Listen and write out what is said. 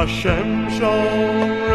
Hashem Shalom